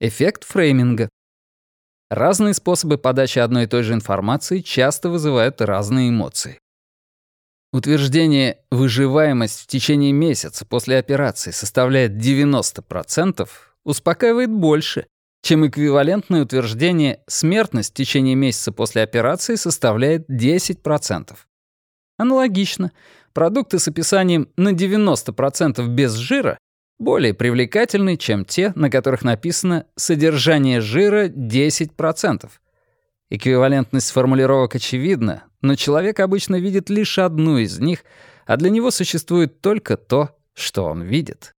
Эффект фрейминга. Разные способы подачи одной и той же информации часто вызывают разные эмоции. Утверждение «выживаемость в течение месяца после операции составляет 90%» успокаивает больше, чем эквивалентное утверждение «смертность в течение месяца после операции составляет 10%». Аналогично, продукты с описанием «на 90% без жира» более привлекательны, чем те, на которых написано «содержание жира 10%». Эквивалентность формулировок очевидна, но человек обычно видит лишь одну из них, а для него существует только то, что он видит.